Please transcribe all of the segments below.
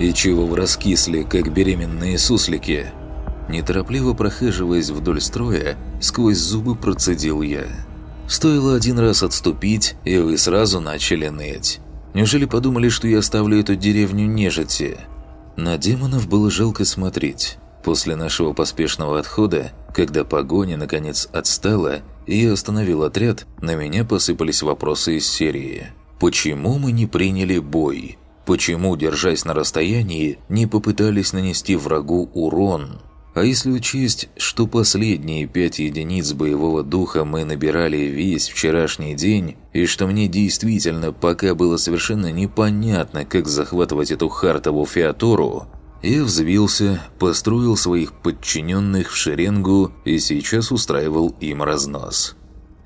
«И чего вы раскисли, как беременные суслики?» Неторопливо прохаживаясь вдоль строя, сквозь зубы процедил я. «Стоило один раз отступить, и вы сразу начали ныть. Неужели подумали, что я оставлю эту деревню нежити?» На демонов было жалко смотреть. После нашего поспешного отхода, когда погоня наконец отстала, и я остановил отряд, на меня посыпались вопросы из серии. «Почему мы не приняли бой? Почему, держась на расстоянии, не попытались нанести врагу урон?» А если учесть, что последние пять единиц боевого духа мы набирали весь вчерашний день, и что мне действительно пока было совершенно непонятно, как захватывать эту хартову феатору, я взвился, построил своих подчиненных в шеренгу и сейчас устраивал им разнос.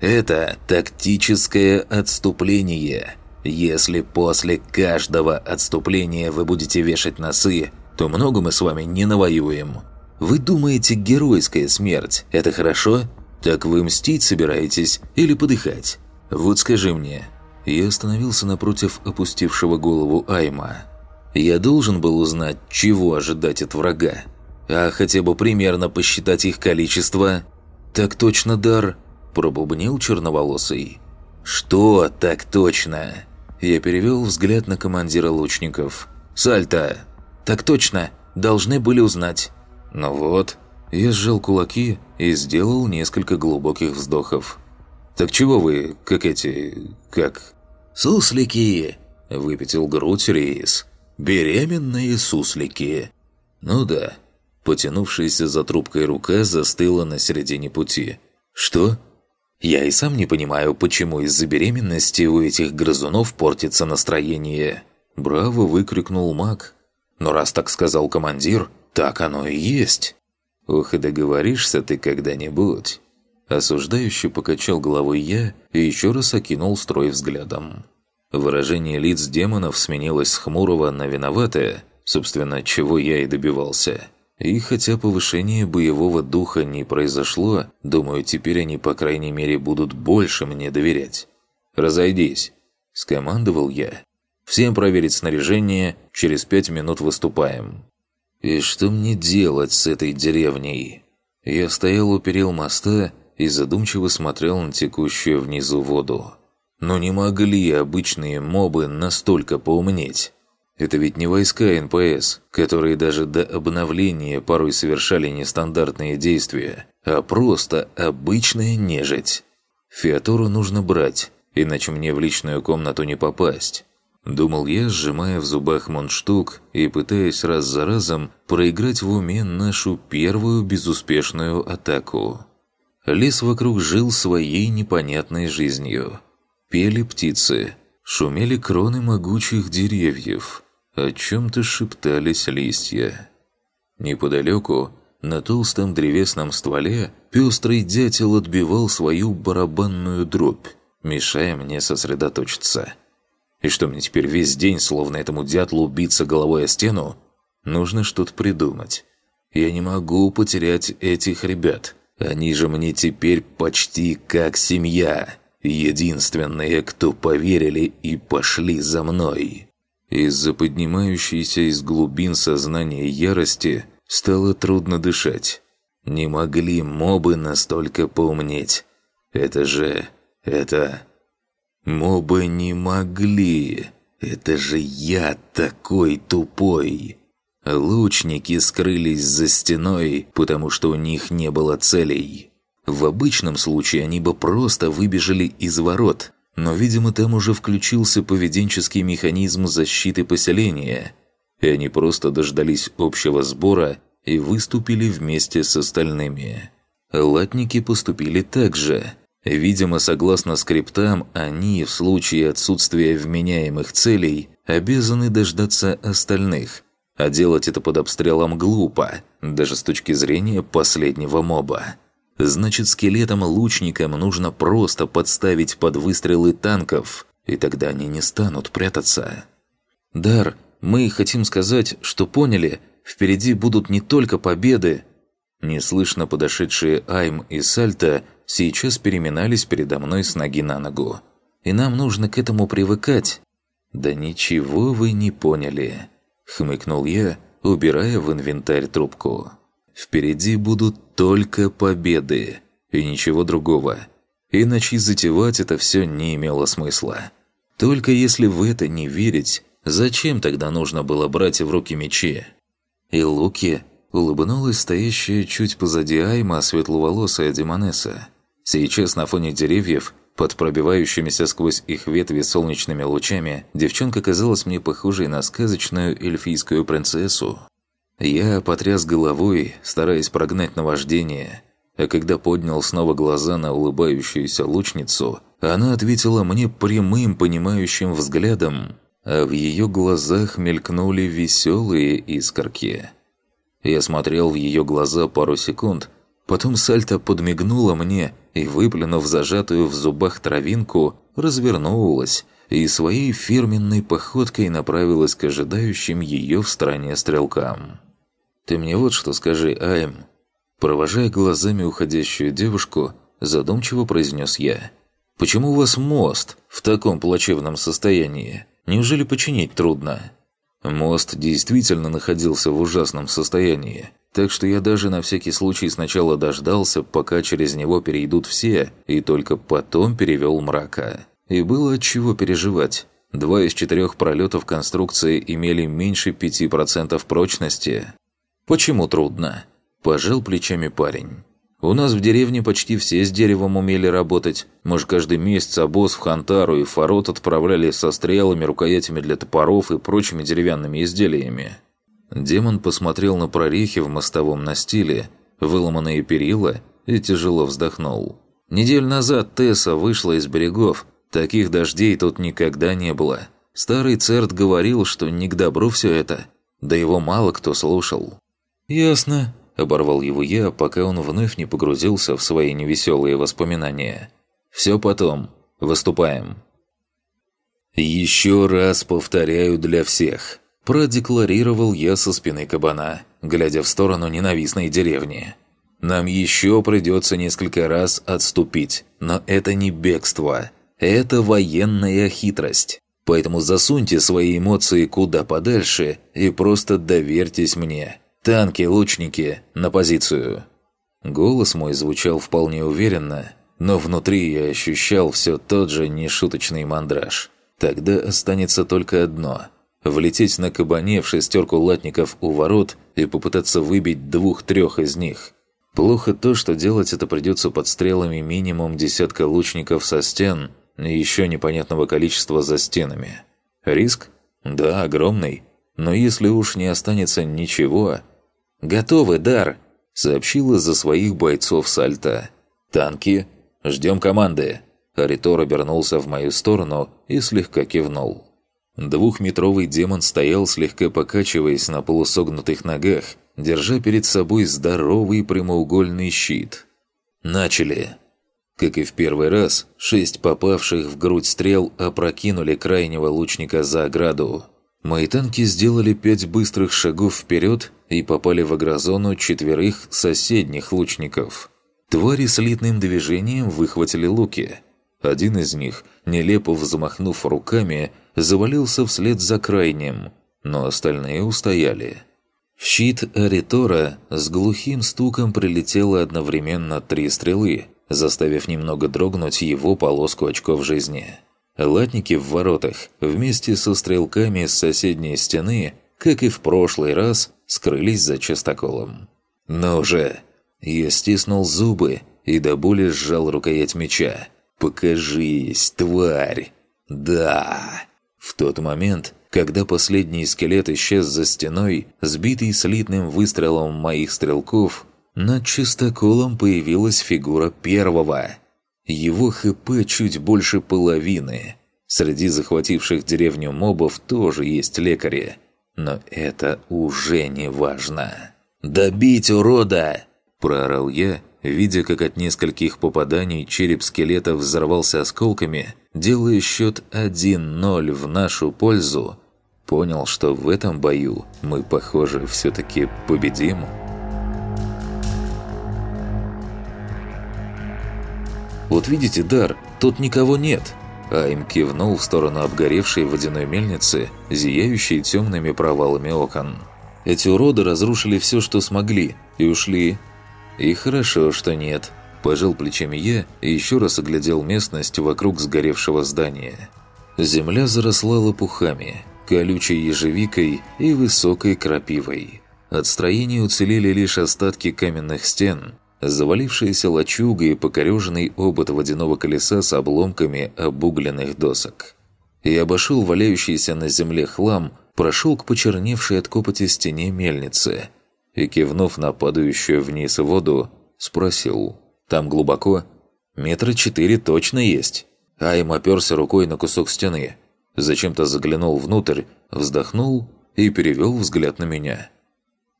Это тактическое отступление. Если после каждого отступления вы будете вешать носы, то много мы с вами не навоюем. Вы думаете, геройская смерть – это хорошо? Так вы мстить собираетесь или подыхать? Вот скажи мне. Я остановился напротив опустившего голову Айма. Я должен был узнать, чего ожидать от врага. А хотя бы примерно посчитать их количество. Так точно, Дар, пробубнил черноволосый. Что так точно? Я перевел взгляд на командира лучников. «Сальто!» «Так точно! Должны были узнать!» Ну вот, я сжал кулаки и сделал несколько глубоких вздохов. «Так чего вы, как эти... как...» «Суслики!» – выпятил грудь Рейс. «Беременные суслики!» «Ну да». Потянувшаяся за трубкой рука застыла на середине пути. «Что?» «Я и сам не понимаю, почему из-за беременности у этих грызунов портится настроение». Браво выкрикнул маг. «Но раз так сказал командир, так оно и есть. Ох и договоришься ты когда-нибудь. Осуждающий покачал головой я и еще раз окинул строй взглядом. Выражение лиц демонов сменилось с хмурого на виноватое, собственно, чего я и добивался. И хотя повышение боевого духа не произошло, думаю, теперь они, по крайней мере, будут больше мне доверять. «Разойдись», – скомандовал я. «Всем проверить снаряжение, через пять минут выступаем». И что мне делать с этой деревней? Я стоял у перил моста и задумчиво смотрел на текущую внизу воду. Но не могли обычные мобы настолько поумнеть. Это ведь не войска НПС, которые даже до обновления порой совершали нестандартные действия, а просто обычная нежить. Феатору нужно брать, иначе мне в личную комнату не попасть. Думал я, сжимая в зубах мундштук и пытаясь раз за разом проиграть в уме нашу первую безуспешную атаку. Лес вокруг жил своей непонятной жизнью. Пели птицы, шумели кроны могучих деревьев, о чем-то шептались листья. Неподалеку, на толстом древесном стволе, пестрый дятел отбивал свою барабанную дробь, мешая мне сосредоточиться. И что мне теперь весь день, словно этому дятлу, биться головой о стену? Нужно что-то придумать. Я не могу потерять этих ребят. Они же мне теперь почти как семья. Единственные, кто поверили и пошли за мной. Из-за поднимающейся из глубин сознания ярости стало трудно дышать. Не могли мобы настолько поумнеть. Это же... это... Мобы не могли. Это же я такой тупой. Лучники скрылись за стеной, потому что у них не было целей. В обычном случае они бы просто выбежали из ворот, но, видимо, там уже включился поведенческий механизм защиты поселения, и они просто дождались общего сбора и выступили вместе с остальными. Латники поступили так же – Видимо, согласно скриптам, они, в случае отсутствия вменяемых целей, обязаны дождаться остальных. А делать это под обстрелом глупо, даже с точки зрения последнего моба. Значит, скелетам-лучникам нужно просто подставить под выстрелы танков, и тогда они не станут прятаться. «Дар, мы хотим сказать, что поняли, впереди будут не только победы». Неслышно подошедшие Айм и Сальта – сейчас переминались передо мной с ноги на ногу. И нам нужно к этому привыкать. Да ничего вы не поняли. – хмыкнул я, убирая в инвентарь трубку. «Впереди будут только победы и ничего другого. Иначе затевать это все не имело смысла. Только если в это не верить, зачем тогда нужно было брать в руки мечи? И луки улыбнулась стоящая чуть позади Айма светловолосая демонесса. Сейчас на фоне деревьев, под пробивающимися сквозь их ветви солнечными лучами, девчонка казалась мне похожей на сказочную эльфийскую принцессу. Я потряс головой, стараясь прогнать наваждение, а когда поднял снова глаза на улыбающуюся лучницу, она ответила мне прямым понимающим взглядом, а в ее глазах мелькнули веселые искорки. Я смотрел в ее глаза пару секунд, потом Сальта подмигнула мне и, выплюнув зажатую в зубах травинку, развернулась и своей фирменной походкой направилась к ожидающим ее в стране стрелкам. «Ты мне вот что скажи, Айм», Провожая глазами уходящую девушку, задумчиво произнес я. «Почему у вас мост в таком плачевном состоянии? Неужели починить трудно?» Мост действительно находился в ужасном состоянии, так что я даже на всякий случай сначала дождался, пока через него перейдут все, и только потом перевел мрака. И было от чего переживать. Два из четырех пролетов конструкции имели меньше 5% прочности. Почему трудно? Пожал плечами парень. «У нас в деревне почти все с деревом умели работать. Мы же каждый месяц обоз в Хантару и Фарот отправляли со стрелами, рукоятями для топоров и прочими деревянными изделиями». Демон посмотрел на прорехи в мостовом настиле, выломанные перила и тяжело вздохнул. Неделю назад Тесса вышла из берегов. Таких дождей тут никогда не было. Старый церт говорил, что не к добру все это. Да его мало кто слушал. «Ясно», Оборвал его я, пока он вновь не погрузился в свои невеселые воспоминания. «Все потом. Выступаем». «Еще раз повторяю для всех», – продекларировал я со спины кабана, глядя в сторону ненавистной деревни. «Нам еще придется несколько раз отступить, но это не бегство. Это военная хитрость. Поэтому засуньте свои эмоции куда подальше и просто доверьтесь мне. «Танки, лучники, на позицию!» Голос мой звучал вполне уверенно, но внутри я ощущал все тот же нешуточный мандраж. Тогда останется только одно – влететь на кабане в шестерку латников у ворот и попытаться выбить двух-трех из них. Плохо то, что делать это придется под стрелами минимум десятка лучников со стен и еще непонятного количества за стенами. Риск? Да, огромный. Но если уж не останется ничего – «Готовы, Дар!» – сообщила за своих бойцов Сальта. «Танки? Ждем команды!» Аритор обернулся в мою сторону и слегка кивнул. Двухметровый демон стоял, слегка покачиваясь на полусогнутых ногах, держа перед собой здоровый прямоугольный щит. «Начали!» Как и в первый раз, шесть попавших в грудь стрел опрокинули крайнего лучника за ограду. Мои танки сделали пять быстрых шагов вперед и попали в агрозону четверых соседних лучников. Твари с литным движением выхватили луки. Один из них, нелепо взмахнув руками, завалился вслед за крайним, но остальные устояли. В щит Аритора с глухим стуком прилетело одновременно три стрелы, заставив немного дрогнуть его полоску очков жизни. Латники в воротах вместе со стрелками с соседней стены, как и в прошлый раз, скрылись за частоколом. «Ну же!» Я стиснул зубы и до боли сжал рукоять меча. «Покажись, тварь!» «Да!» В тот момент, когда последний скелет исчез за стеной, сбитый слитным выстрелом моих стрелков, над чистоколом появилась фигура первого – его ХП чуть больше половины. Среди захвативших деревню мобов тоже есть лекари. Но это уже не важно. «Добить урода!» – проорал я, видя, как от нескольких попаданий череп скелета взорвался осколками, делая счет 1-0 в нашу пользу. Понял, что в этом бою мы, похоже, все-таки победим. «Вот видите, Дар, тут никого нет!» Айм кивнул в сторону обгоревшей водяной мельницы, зияющей темными провалами окон. Эти уроды разрушили все, что смогли, и ушли. И хорошо, что нет. Пожал плечами я и еще раз оглядел местность вокруг сгоревшего здания. Земля заросла лопухами, колючей ежевикой и высокой крапивой. От строения уцелели лишь остатки каменных стен, завалившаяся лачуга и покореженный обод водяного колеса с обломками обугленных досок. Я обошел валяющийся на земле хлам, прошел к почерневшей от копоти стене мельницы и, кивнув на падающую вниз воду, спросил «Там глубоко?» «Метра четыре точно есть». Айм оперся рукой на кусок стены, зачем-то заглянул внутрь, вздохнул и перевел взгляд на меня.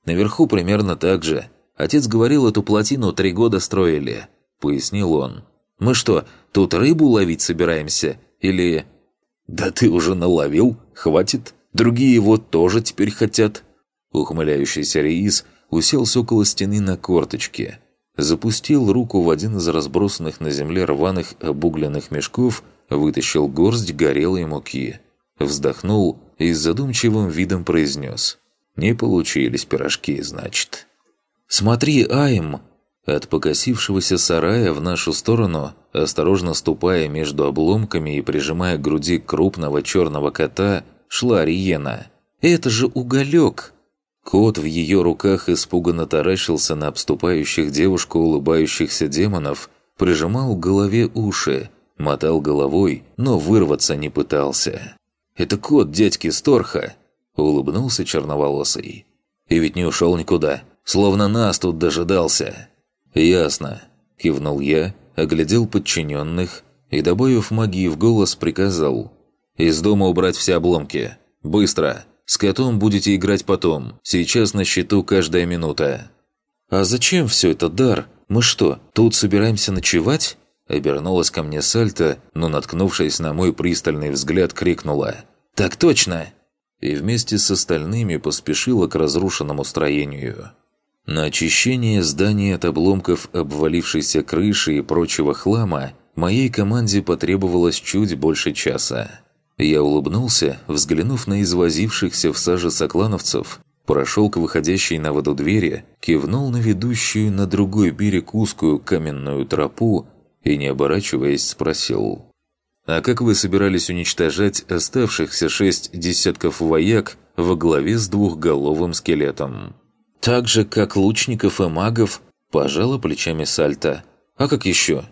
«Наверху примерно так же», Отец говорил, эту плотину три года строили», — пояснил он. «Мы что, тут рыбу ловить собираемся? Или...» «Да ты уже наловил, хватит. Другие его тоже теперь хотят». Ухмыляющийся Реис уселся около стены на корточке, запустил руку в один из разбросанных на земле рваных обугленных мешков, вытащил горсть горелой муки, вздохнул и с задумчивым видом произнес «Не получились пирожки, значит». «Смотри, Айм!» От покосившегося сарая в нашу сторону, осторожно ступая между обломками и прижимая к груди крупного черного кота, шла Риена. «Это же уголек!» Кот в ее руках испуганно таращился на обступающих девушку улыбающихся демонов, прижимал к голове уши, мотал головой, но вырваться не пытался. «Это кот дядьки Сторха!» – улыбнулся черноволосый. «И ведь не ушел никуда. Словно нас тут дожидался». «Ясно», – кивнул я, оглядел подчиненных и, добавив магии в голос, приказал. «Из дома убрать все обломки. Быстро. С котом будете играть потом. Сейчас на счету каждая минута». «А зачем все это, Дар? Мы что, тут собираемся ночевать?» Обернулась ко мне Сальта, но, наткнувшись на мой пристальный взгляд, крикнула. «Так точно!» И вместе с остальными поспешила к разрушенному строению. На очищение здания от обломков обвалившейся крыши и прочего хлама моей команде потребовалось чуть больше часа. Я улыбнулся, взглянув на извозившихся в саже соклановцев, прошел к выходящей на воду двери, кивнул на ведущую на другой берег узкую каменную тропу и, не оборачиваясь, спросил. «А как вы собирались уничтожать оставшихся шесть десятков вояк во главе с двухголовым скелетом?» Так же, как лучников и магов, пожала плечами Сальта. А как еще?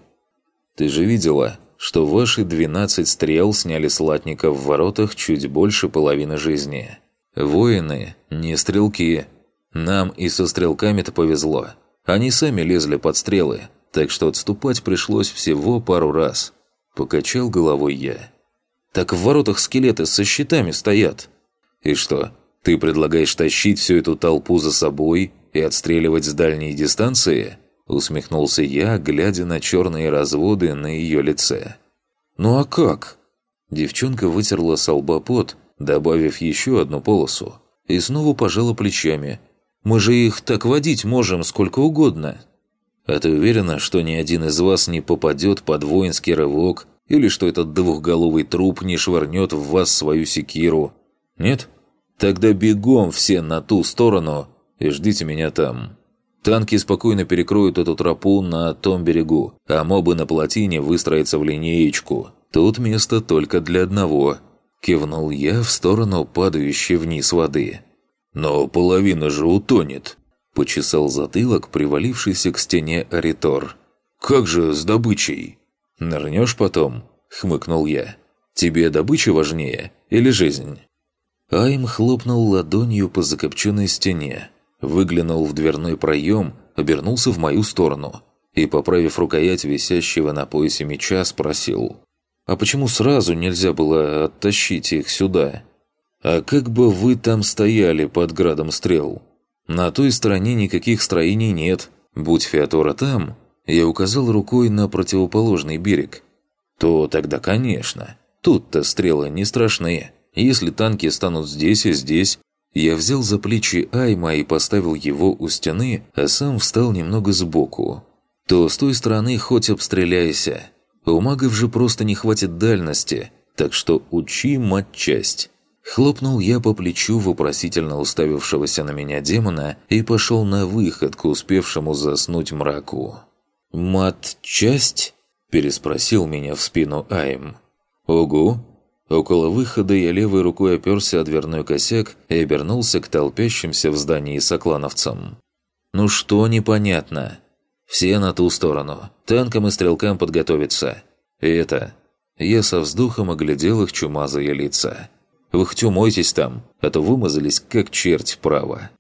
Ты же видела, что ваши 12 стрел сняли с латника в воротах чуть больше половины жизни. Воины, не стрелки. Нам и со стрелками-то повезло. Они сами лезли под стрелы, так что отступать пришлось всего пару раз. Покачал головой я. Так в воротах скелеты со щитами стоят. И что, ты предлагаешь тащить всю эту толпу за собой и отстреливать с дальней дистанции?» Усмехнулся я, глядя на черные разводы на ее лице. «Ну а как?» Девчонка вытерла с пот, добавив еще одну полосу, и снова пожала плечами. «Мы же их так водить можем сколько угодно». «А ты уверена, что ни один из вас не попадет под воинский рывок, или что этот двухголовый труп не швырнет в вас свою секиру? Нет?» Тогда бегом все на ту сторону и ждите меня там. Танки спокойно перекроют эту тропу на том берегу, а мобы на плотине выстроятся в линеечку. Тут место только для одного. Кивнул я в сторону падающей вниз воды. «Но половина же утонет», – почесал затылок, привалившийся к стене Аритор. «Как же с добычей?» «Нырнешь потом?» – хмыкнул я. «Тебе добыча важнее или жизнь?» Айм хлопнул ладонью по закопченной стене, выглянул в дверной проем, обернулся в мою сторону и, поправив рукоять висящего на поясе меча, спросил «А почему сразу нельзя было оттащить их сюда? А как бы вы там стояли под градом стрел? На той стороне никаких строений нет, будь Феатора там, я указал рукой на противоположный берег, то тогда, конечно, тут-то стрелы не страшные». Если танки станут здесь и здесь, я взял за плечи Айма и поставил его у стены, а сам встал немного сбоку. То с той стороны хоть обстреляйся. У магов же просто не хватит дальности, так что учи матчасть. Хлопнул я по плечу вопросительно уставившегося на меня демона и пошел на выход к успевшему заснуть мраку. «Матчасть?» – переспросил меня в спину Айм. «Угу». Около выхода я левой рукой оперся о дверной косяк и обернулся к толпящимся в здании соклановцам. «Ну что непонятно?» Все на ту сторону. Танкам и стрелкам подготовиться. И это... Я со вздохом оглядел их чумазые лица. Вы хоть умойтесь там, а то вымазались как черт право.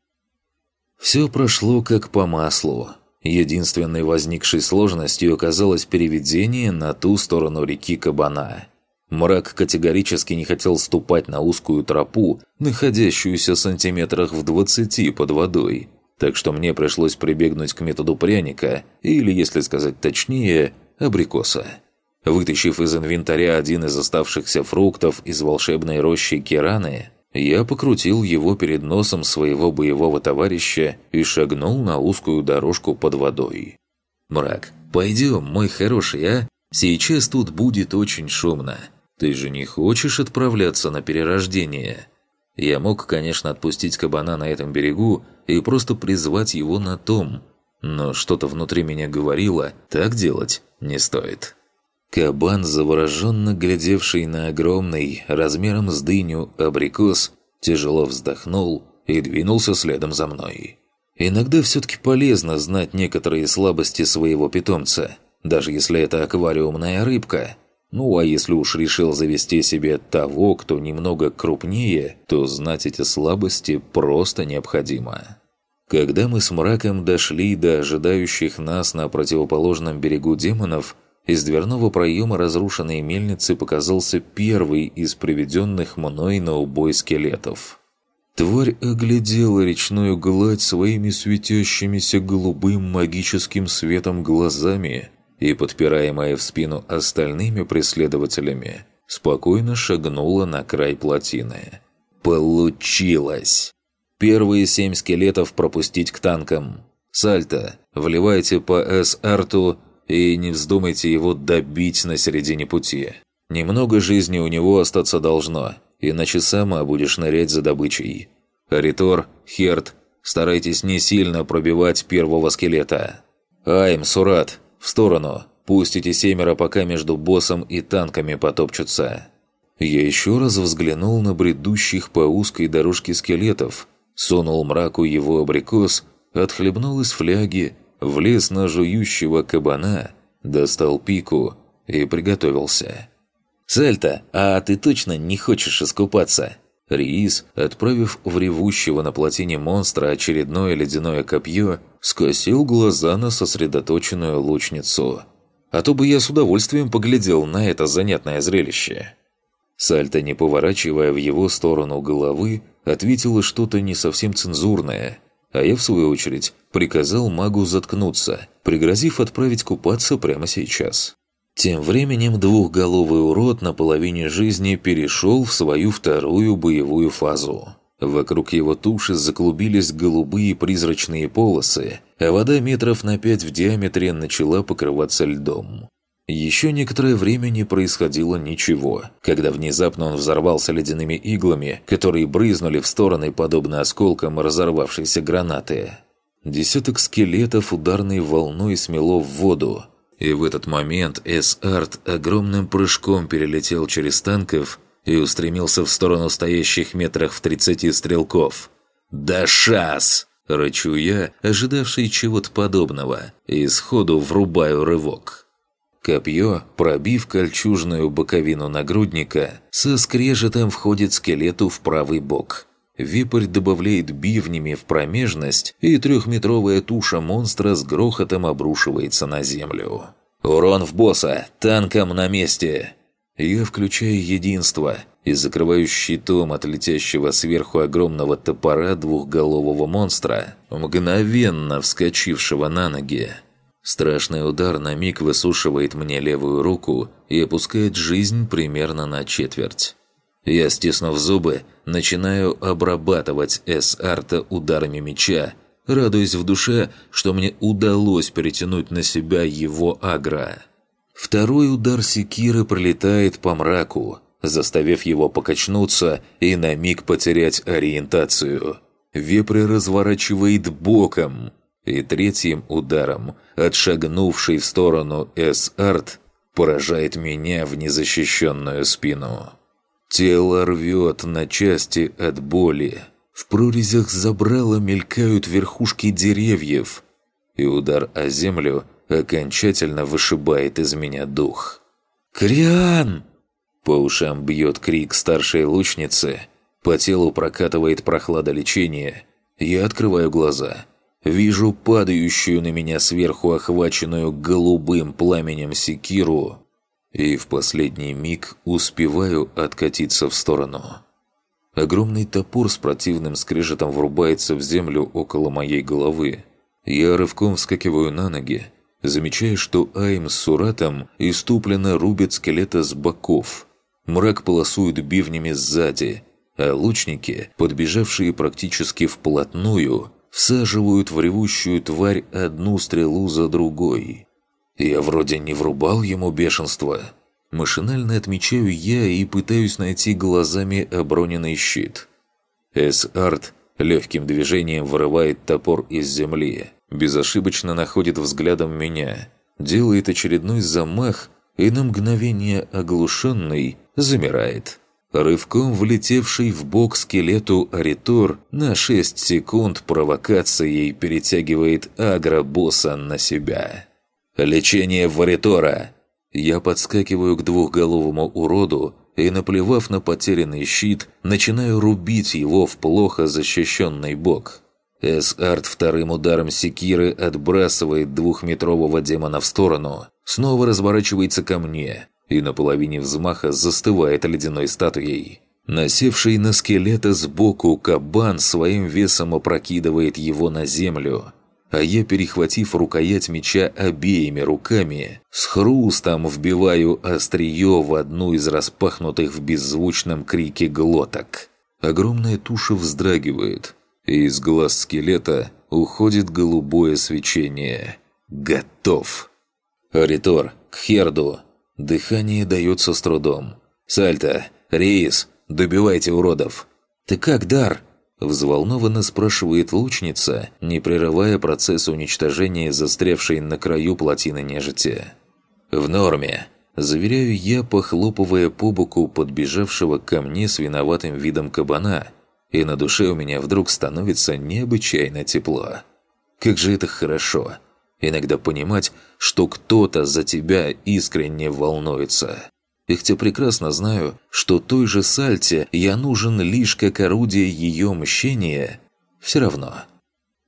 Все прошло как по маслу. Единственной возникшей сложностью оказалось переведение на ту сторону реки Кабана. Мрак категорически не хотел ступать на узкую тропу, находящуюся сантиметрах в двадцати под водой, так что мне пришлось прибегнуть к методу пряника, или, если сказать точнее, абрикоса. Вытащив из инвентаря один из оставшихся фруктов из волшебной рощи Кераны, я покрутил его перед носом своего боевого товарища и шагнул на узкую дорожку под водой. «Мрак, пойдем, мой хороший, а? Сейчас тут будет очень шумно. Ты же не хочешь отправляться на перерождение?» Я мог, конечно, отпустить кабана на этом берегу и просто призвать его на том, но что-то внутри меня говорило, так делать не стоит. Кабан, завороженно глядевший на огромный, размером с дыню, абрикос, тяжело вздохнул и двинулся следом за мной. Иногда все-таки полезно знать некоторые слабости своего питомца, даже если это аквариумная рыбка – ну а если уж решил завести себе того, кто немного крупнее, то знать эти слабости просто необходимо. Когда мы с мраком дошли до ожидающих нас на противоположном берегу демонов, из дверного проема разрушенной мельницы показался первый из приведенных мной на убой скелетов. Тварь оглядела речную гладь своими светящимися голубым магическим светом глазами – и, подпираемая в спину остальными преследователями, спокойно шагнула на край плотины. Получилось! Первые семь скелетов пропустить к танкам. Сальто, вливайте по С-арту и не вздумайте его добить на середине пути. Немного жизни у него остаться должно, иначе сама будешь нырять за добычей. Ритор, Херт, старайтесь не сильно пробивать первого скелета. Айм, Сурат, в сторону. Пусть эти семеро пока между боссом и танками потопчутся. Я еще раз взглянул на бредущих по узкой дорожке скелетов, сунул мраку его абрикос, отхлебнул из фляги, влез на жующего кабана, достал пику и приготовился. «Сальта, а ты точно не хочешь искупаться?» Риис, отправив в ревущего на плотине монстра очередное ледяное копье, скосил глаза на сосредоточенную лучницу. А то бы я с удовольствием поглядел на это занятное зрелище. Сальто, не поворачивая в его сторону головы, ответила что-то не совсем цензурное, а я, в свою очередь, приказал магу заткнуться, пригрозив отправить купаться прямо сейчас. Тем временем двухголовый урод на половине жизни перешел в свою вторую боевую фазу. Вокруг его туши заклубились голубые призрачные полосы, а вода метров на пять в диаметре начала покрываться льдом. Еще некоторое время не происходило ничего, когда внезапно он взорвался ледяными иглами, которые брызнули в стороны подобно осколкам разорвавшейся гранаты. Десяток скелетов ударной волной смело в воду, и в этот момент С-Арт огромным прыжком перелетел через танков и устремился в сторону стоящих метрах в тридцати стрелков. «Да шас!» – рычу я, ожидавший чего-то подобного, и сходу врубаю рывок. Копье, пробив кольчужную боковину нагрудника, со скрежетом входит скелету в правый бок – Випрь добавляет бивнями в промежность, и трехметровая туша монстра с грохотом обрушивается на землю. «Урон в босса! Танком на месте!» Я включаю единство и закрываю щитом от летящего сверху огромного топора двухголового монстра, мгновенно вскочившего на ноги. Страшный удар на миг высушивает мне левую руку и опускает жизнь примерно на четверть. Я, стиснув зубы, начинаю обрабатывать С-арта ударами меча, радуясь в душе, что мне удалось перетянуть на себя его агро. Второй удар секиры пролетает по мраку, заставив его покачнуться и на миг потерять ориентацию. Вепрь разворачивает боком, и третьим ударом, отшагнувший в сторону С-Арт, поражает меня в незащищенную спину. Тело рвет на части от боли. В прорезях забрала мелькают верхушки деревьев, и удар о землю окончательно вышибает из меня дух. «Криан!» По ушам бьет крик старшей лучницы, по телу прокатывает прохлада лечения. Я открываю глаза. Вижу падающую на меня сверху охваченную голубым пламенем секиру и в последний миг успеваю откатиться в сторону. Огромный топор с противным скрежетом врубается в землю около моей головы. Я рывком вскакиваю на ноги, замечая, что Айм с Суратом иступленно рубят скелета с боков – Мрак полосует бивнями сзади, а лучники, подбежавшие практически вплотную, всаживают в ревущую тварь одну стрелу за другой. Я вроде не врубал ему бешенство. Машинально отмечаю я и пытаюсь найти глазами оброненный щит. С-Арт легким движением вырывает топор из земли, безошибочно находит взглядом меня, делает очередной замах и на мгновение оглушенный замирает. Рывком влетевший в бок скелету Аритор на 6 секунд провокацией перетягивает агро-босса на себя. «Лечение Варитора!» Я подскакиваю к двухголовому уроду и, наплевав на потерянный щит, начинаю рубить его в плохо защищенный бок. Эс-Арт вторым ударом секиры отбрасывает двухметрового демона в сторону, снова разворачивается ко мне и на половине взмаха застывает ледяной статуей. Насевший на скелета сбоку кабан своим весом опрокидывает его на землю, а я, перехватив рукоять меча обеими руками, с хрустом вбиваю острие в одну из распахнутых в беззвучном крике глоток. Огромная туша вздрагивает, и из глаз скелета уходит голубое свечение. Готов. Ритор, к Херду. Дыхание дается с трудом. Сальто, Рейс, добивайте уродов. «Ты как, Дар?» Взволнованно спрашивает лучница, не прерывая процесс уничтожения застрявшей на краю плотины нежити. «В норме», – заверяю я, похлопывая по боку подбежавшего ко мне с виноватым видом кабана, и на душе у меня вдруг становится необычайно тепло. Как же это хорошо! Иногда понимать, что кто-то за тебя искренне волнуется. Хотя прекрасно знаю, что той же Сальте я нужен лишь как орудие ее мщения, все равно.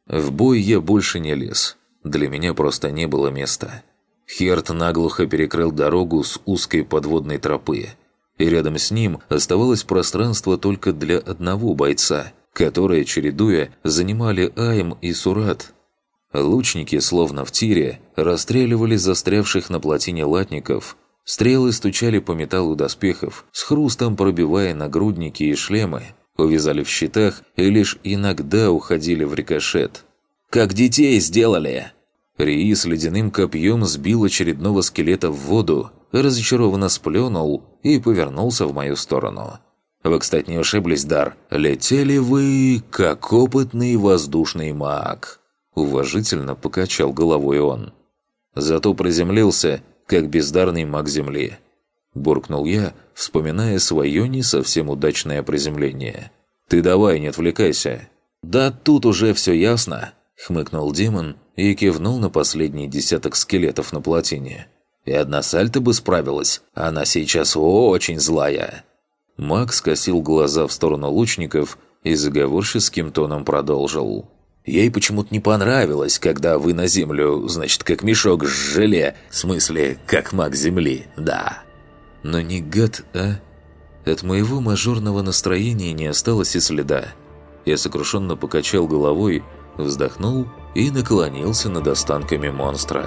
В бой я больше не лез. Для меня просто не было места. Херт наглухо перекрыл дорогу с узкой подводной тропы. И рядом с ним оставалось пространство только для одного бойца, которое, чередуя, занимали Айм и Сурат, Лучники, словно в тире, расстреливали застрявших на плотине латников. Стрелы стучали по металлу доспехов, с хрустом пробивая нагрудники и шлемы, увязали в щитах и лишь иногда уходили в рикошет. «Как детей сделали!» Рии с ледяным копьем сбил очередного скелета в воду, разочарованно сплюнул и повернулся в мою сторону. «Вы, кстати, не ошиблись, Дар. Летели вы, как опытный воздушный маг». Уважительно покачал головой он. Зато приземлился, как бездарный маг земли. Буркнул я, вспоминая свое не совсем удачное приземление. «Ты давай, не отвлекайся». «Да тут уже все ясно», — хмыкнул демон и кивнул на последний десяток скелетов на плотине. «И одна сальта бы справилась, она сейчас очень злая». Маг скосил глаза в сторону лучников и заговорческим тоном продолжил. Ей почему-то не понравилось, когда вы на землю, значит, как мешок с желе, в смысле, как маг земли, да. Но не гад, а? От моего мажорного настроения не осталось и следа. Я сокрушенно покачал головой, вздохнул и наклонился над останками монстра.